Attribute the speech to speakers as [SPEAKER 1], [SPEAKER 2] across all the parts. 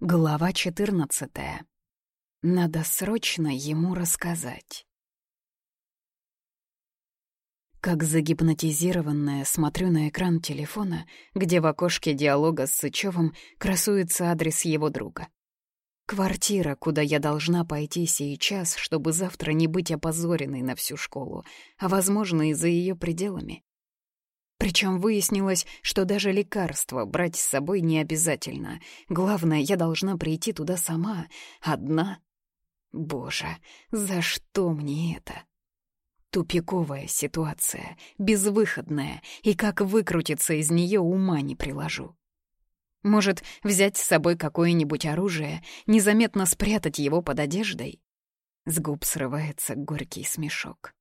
[SPEAKER 1] Глава 14. Надо срочно ему рассказать. Как загипнотизированная смотрю на экран телефона, где в окошке диалога с Сычевым красуется адрес его друга. Квартира, куда я должна пойти сейчас, чтобы завтра не быть опозоренной на всю школу, а, возможно, и за ее пределами. Причем выяснилось, что даже лекарства брать с собой не обязательно. Главное, я должна прийти туда сама, одна. Боже, за что мне это? Тупиковая ситуация, безвыходная, и как выкрутиться из нее ума не приложу. Может, взять с собой какое-нибудь оружие, незаметно спрятать его под одеждой? С губ срывается горький смешок.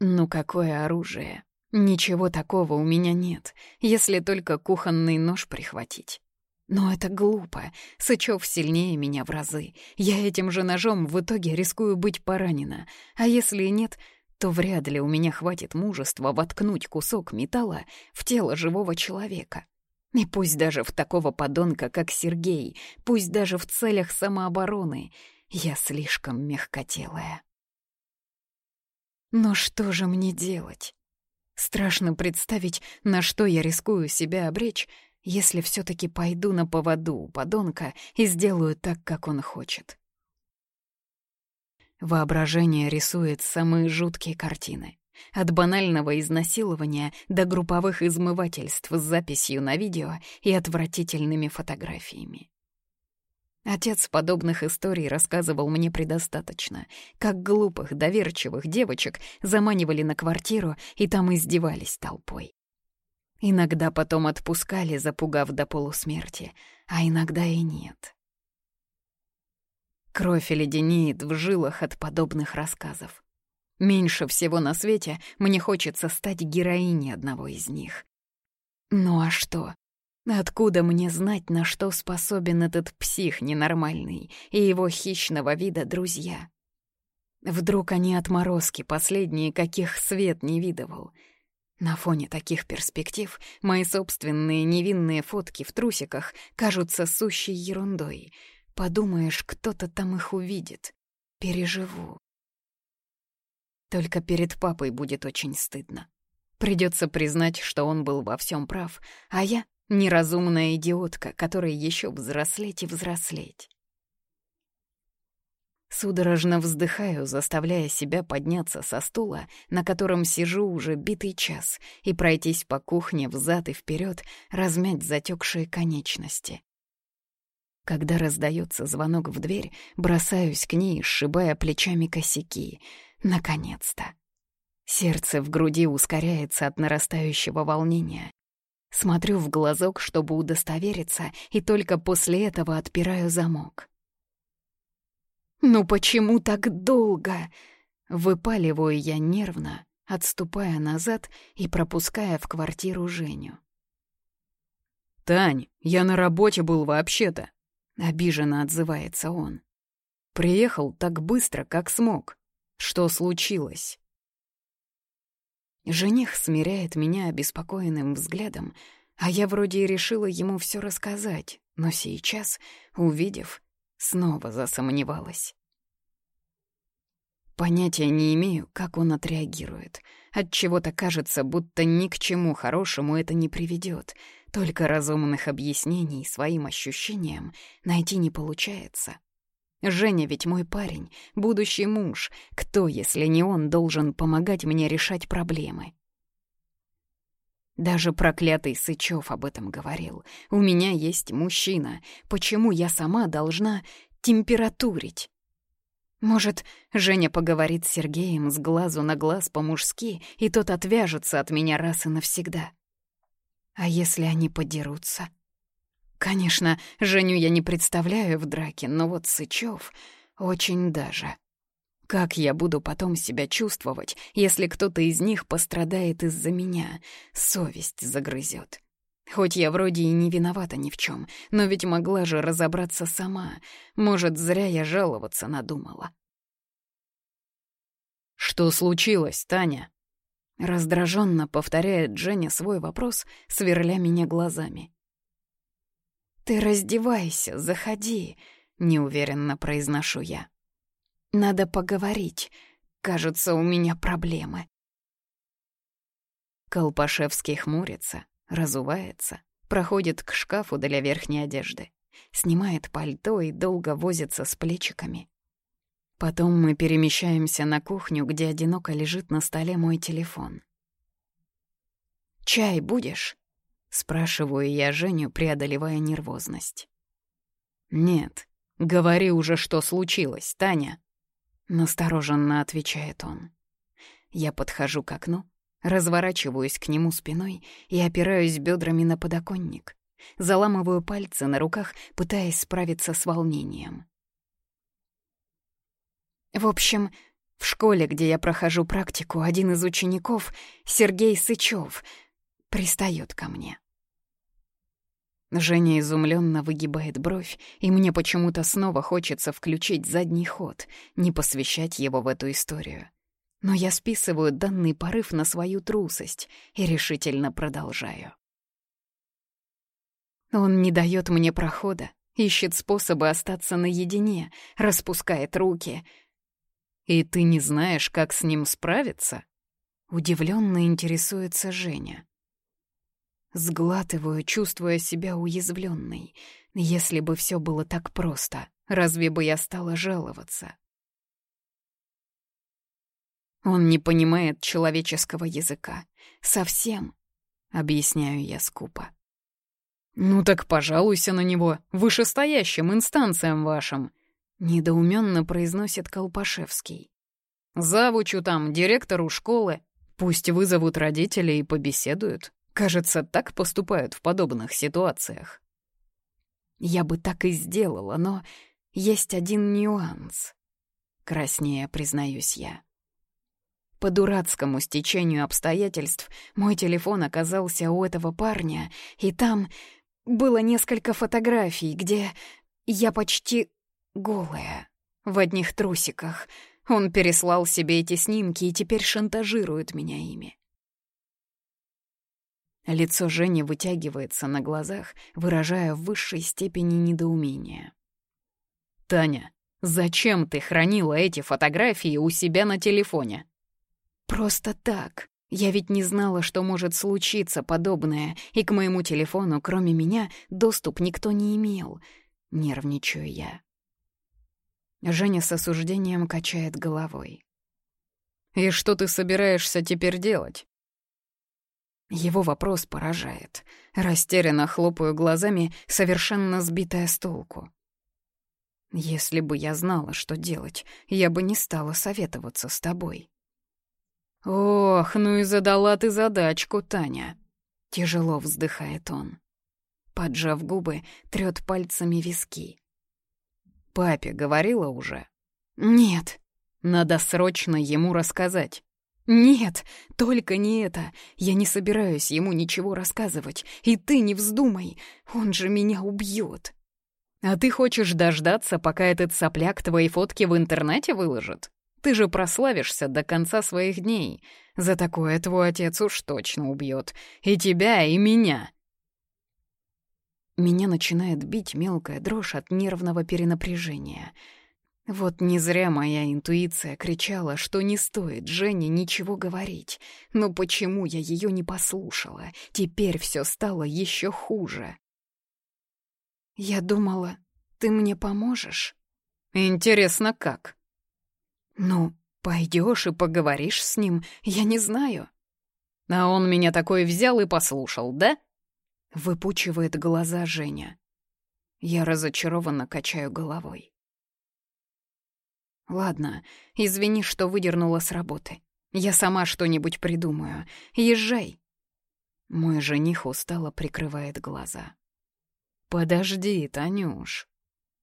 [SPEAKER 1] Ну какое оружие? Ничего такого у меня нет, если только кухонный нож прихватить. Но это глупо. Сычев сильнее меня в разы. Я этим же ножом в итоге рискую быть поранена. А если нет, то вряд ли у меня хватит мужества воткнуть кусок металла в тело живого человека. И пусть даже в такого подонка, как Сергей, пусть даже в целях самообороны, я слишком мягкотелая. Но что же мне делать? Страшно представить, на что я рискую себя обречь, если все таки пойду на поводу у подонка и сделаю так, как он хочет. Воображение рисует самые жуткие картины. От банального изнасилования до групповых измывательств с записью на видео и отвратительными фотографиями. Отец подобных историй рассказывал мне предостаточно, как глупых, доверчивых девочек заманивали на квартиру и там издевались толпой. Иногда потом отпускали, запугав до полусмерти, а иногда и нет. Кровь леденеет в жилах от подобных рассказов. Меньше всего на свете мне хочется стать героиней одного из них. Ну а что? Откуда мне знать, на что способен этот псих ненормальный и его хищного вида друзья? Вдруг они отморозки, последние, каких свет не видывал. На фоне таких перспектив мои собственные невинные фотки в трусиках кажутся сущей ерундой. Подумаешь, кто-то там их увидит. Переживу. Только перед папой будет очень стыдно. Придется признать, что он был во всем прав, а я Неразумная идиотка, которой еще взрослеть и взрослеть. Судорожно вздыхаю, заставляя себя подняться со стула, на котором сижу уже битый час, и пройтись по кухне взад и вперед, размять затекшие конечности. Когда раздается звонок в дверь, бросаюсь к ней, сшибая плечами косяки. Наконец-то. Сердце в груди ускоряется от нарастающего волнения. Смотрю в глазок, чтобы удостовериться, и только после этого отпираю замок. «Ну почему так долго?» Выпаливаю я нервно, отступая назад и пропуская в квартиру Женю.
[SPEAKER 2] «Тань, я на работе был вообще-то», — обиженно отзывается он. «Приехал так быстро, как смог. Что случилось?»
[SPEAKER 1] Жених смиряет меня обеспокоенным взглядом, а я вроде и решила ему все рассказать, но сейчас, увидев, снова засомневалась. Понятия не имею, как он отреагирует. От чего то кажется, будто ни к чему хорошему это не приведет. Только разумных объяснений своим ощущениям найти не получается. Женя ведь мой парень, будущий муж. Кто, если не он, должен помогать мне решать проблемы? Даже проклятый Сычев об этом говорил. У меня есть мужчина. Почему я сама должна температурить? Может, Женя поговорит с Сергеем с глазу на глаз по-мужски, и тот отвяжется от меня раз и навсегда. А если они подерутся? Конечно, Женю я не представляю в драке, но вот Сычев очень даже. Как я буду потом себя чувствовать, если кто-то из них пострадает из-за меня? Совесть загрызет. Хоть я вроде и не виновата ни в чем, но ведь могла же разобраться сама. Может, зря я жаловаться надумала.
[SPEAKER 2] «Что случилось, Таня?»
[SPEAKER 1] Раздраженно повторяет Женя свой вопрос, сверля меня глазами. «Ты раздевайся, заходи», — неуверенно произношу я. «Надо поговорить. Кажется, у меня проблемы».
[SPEAKER 2] Колпашевский хмурится, разувается, проходит к шкафу для верхней одежды, снимает пальто и долго возится с плечиками. Потом мы перемещаемся на кухню, где одиноко лежит на столе мой телефон.
[SPEAKER 1] «Чай будешь?»
[SPEAKER 2] — спрашиваю я Женю, преодолевая нервозность. «Нет, говори уже, что случилось, Таня», — настороженно отвечает он. Я подхожу к окну, разворачиваюсь к нему спиной и опираюсь бедрами на подоконник. Заламываю пальцы на руках, пытаясь справиться с волнением.
[SPEAKER 1] В общем, в школе, где я прохожу практику, один из учеников, Сергей Сычев, пристает ко мне.
[SPEAKER 2] Женя изумленно выгибает бровь, и мне почему-то снова хочется включить задний ход, не посвящать его в эту историю. Но я списываю данный порыв на свою трусость и решительно продолжаю.
[SPEAKER 1] Он не дает мне прохода, ищет способы остаться наедине, распускает руки.
[SPEAKER 2] «И ты не знаешь, как с ним справиться?» Удивленно интересуется Женя.
[SPEAKER 1] Сглатываю, чувствуя себя уязвленной. Если бы все было так просто, разве бы я стала жаловаться? Он не понимает человеческого языка. Совсем, объясняю я скупо.
[SPEAKER 2] «Ну так пожалуйся на него, вышестоящим инстанциям вашим», — недоуменно произносит Колпашевский. «Завучу там, директору школы. Пусть вызовут родителей и побеседуют. Кажется, так поступают в подобных ситуациях.
[SPEAKER 1] Я бы так и сделала, но есть один нюанс. Краснее признаюсь я. По дурацкому стечению обстоятельств мой телефон оказался у этого парня, и там было несколько фотографий, где я почти голая, в одних трусиках. Он переслал себе эти снимки и теперь шантажирует меня ими. Лицо Жени вытягивается на глазах, выражая в высшей степени недоумения.
[SPEAKER 2] «Таня, зачем ты хранила эти фотографии у себя на телефоне?»
[SPEAKER 1] «Просто так. Я ведь не знала, что может случиться подобное, и к моему телефону, кроме меня, доступ никто не имел. Нервничаю я». Женя с осуждением качает головой.
[SPEAKER 2] «И что ты собираешься теперь делать?»
[SPEAKER 1] Его вопрос поражает. Растерянно хлопаю глазами, совершенно сбитая с толку. Если бы я знала, что делать, я бы не стала советоваться с тобой.
[SPEAKER 2] Ох, ну и задала ты задачку, Таня.
[SPEAKER 1] Тяжело вздыхает он. Поджав губы, трёт пальцами виски.
[SPEAKER 2] Папе говорила уже?
[SPEAKER 1] Нет.
[SPEAKER 2] Надо срочно ему рассказать.
[SPEAKER 1] «Нет, только не это. Я не собираюсь ему ничего рассказывать. И ты не вздумай, он же меня убьет».
[SPEAKER 2] «А ты хочешь дождаться, пока этот сопляк твои фотки в интернете выложит? Ты же прославишься до конца своих дней. За такое твой отец уж точно убьет. И тебя, и меня».
[SPEAKER 1] Меня начинает бить мелкая дрожь от нервного перенапряжения — вот не зря моя интуиция кричала, что не стоит Жене ничего говорить. Но почему я ее не послушала? Теперь все стало еще хуже. Я думала, ты мне поможешь?
[SPEAKER 2] Интересно, как?
[SPEAKER 1] Ну, пойдешь и поговоришь с ним, я не знаю.
[SPEAKER 2] А он меня такой взял и послушал, да?
[SPEAKER 1] Выпучивает глаза Женя. Я разочарованно качаю головой. «Ладно, извини, что выдернула с работы. Я сама что-нибудь придумаю. Езжай». Мой жених устало прикрывает глаза.
[SPEAKER 2] «Подожди, Танюш».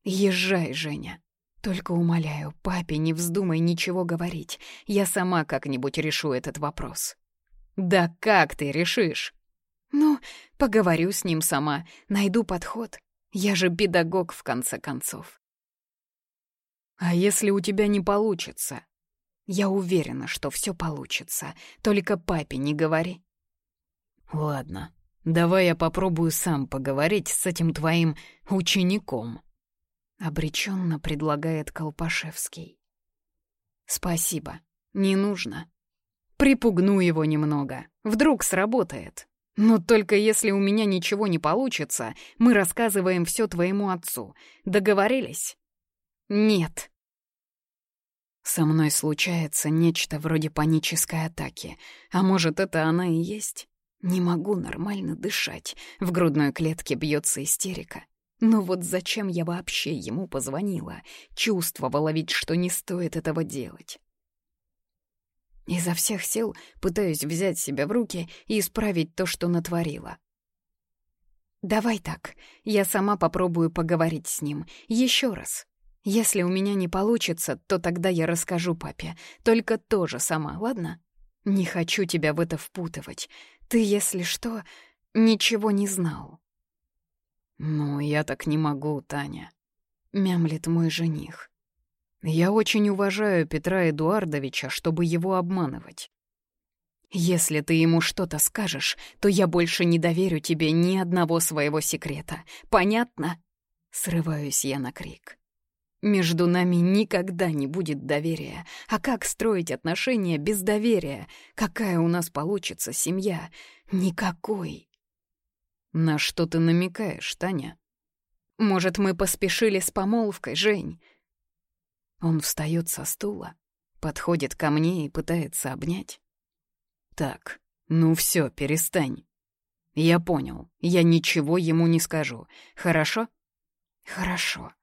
[SPEAKER 1] «Езжай, Женя. Только умоляю, папе не вздумай ничего говорить. Я сама как-нибудь решу этот вопрос».
[SPEAKER 2] «Да как ты решишь?»
[SPEAKER 1] «Ну, поговорю с ним сама, найду подход. Я же педагог, в конце концов».
[SPEAKER 2] А если у тебя не получится?
[SPEAKER 1] Я уверена, что все получится. Только папе не говори.
[SPEAKER 2] Ладно, Давай я попробую сам поговорить с этим твоим учеником. Обреченно предлагает Колпашевский. Спасибо, не нужно. Припугну его немного, вдруг сработает. Но только если у меня ничего не получится, мы рассказываем все твоему отцу. Договорились? Нет. Со мной случается нечто вроде панической атаки. А может, это она и есть? Не могу нормально дышать. В грудной клетке бьется истерика. Но вот зачем я вообще ему позвонила? Чувствовала ведь, что не стоит этого делать. Изо всех сил пытаюсь взять себя в руки и исправить то, что натворила. «Давай так, я сама попробую поговорить с ним. Еще раз. Если у меня не получится, то тогда я расскажу папе. Только тоже сама, ладно? Не хочу тебя в это впутывать. Ты, если что, ничего не знал». «Ну, я так не могу, Таня», — мямлит мой жених. «Я очень уважаю Петра Эдуардовича, чтобы его обманывать. Если ты ему что-то скажешь, то я больше не доверю тебе ни одного своего секрета. Понятно?» Срываюсь я на крик. Между нами никогда не будет доверия. А как строить отношения без доверия? Какая у нас получится семья? Никакой. На что ты намекаешь, Таня? Может, мы поспешили с помолвкой, Жень? Он встает со стула, подходит ко мне и пытается обнять. Так, ну все, перестань. Я понял, я ничего ему не скажу. Хорошо? Хорошо.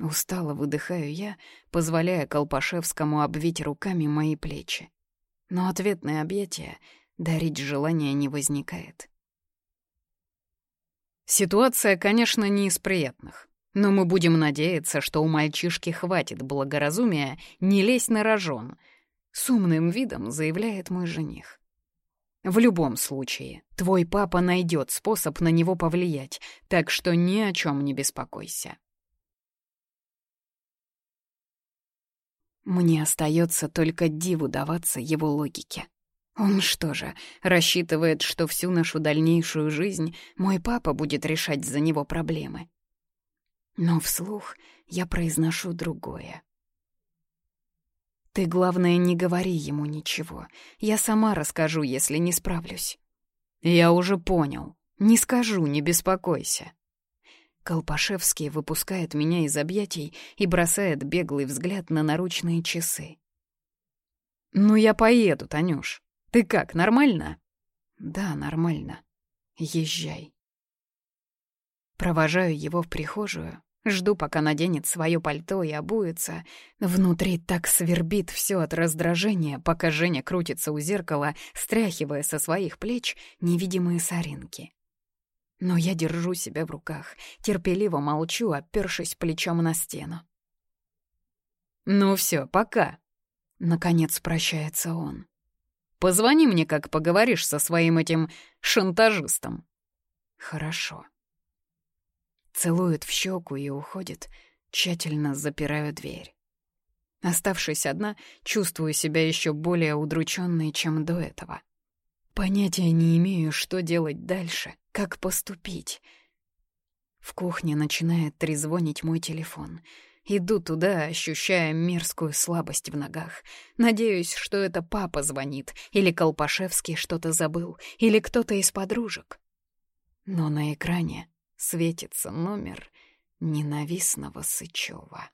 [SPEAKER 2] Устало выдыхаю я, позволяя Колпашевскому обвить руками мои плечи. Но ответное объятие дарить желания не возникает. Ситуация, конечно, не из приятных. Но мы будем надеяться, что у мальчишки хватит благоразумия не лезть на рожон. С умным видом заявляет мой жених. В любом случае, твой папа найдет способ на него повлиять, так что ни о чем не беспокойся. Мне остается только диву даваться его логике. Он что же, рассчитывает, что всю нашу дальнейшую жизнь мой папа будет решать за него проблемы? Но вслух я произношу другое. Ты, главное, не говори ему ничего. Я сама расскажу, если не справлюсь. Я уже понял. Не скажу, не беспокойся. Колпашевский выпускает меня из объятий и бросает беглый взгляд на наручные часы. «Ну, я поеду, Танюш. Ты как, нормально?» «Да, нормально. Езжай». Провожаю его в прихожую, жду, пока наденет свое пальто и обуется. Внутри так свербит все от раздражения, пока Женя крутится у зеркала, стряхивая со своих плеч невидимые соринки. Но я держу себя в руках, терпеливо молчу, опершись плечом на стену. «Ну все, пока», — наконец прощается он. Позвони мне, как поговоришь со своим этим шантажистом». «Хорошо». Целует в щеку и уходит, тщательно запираю дверь. Оставшись одна, чувствую себя еще более удрученной, чем до этого. Понятия не имею, что делать дальше, как поступить. В кухне начинает трезвонить мой телефон — Иду туда, ощущая мерзкую слабость в ногах. Надеюсь, что это папа звонит, или Колпашевский что-то забыл, или кто-то из подружек. Но на экране светится номер ненавистного Сычева.